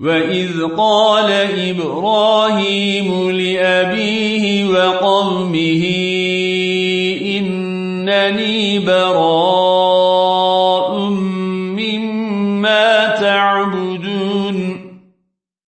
وَإِذْ قَالَ إِبْرَاهِيمُ لِأَبِيهِ وَقَوْمِهِ إِنَّنِي بَرَاءٌ مِّمَّا تَعْبُدُونَ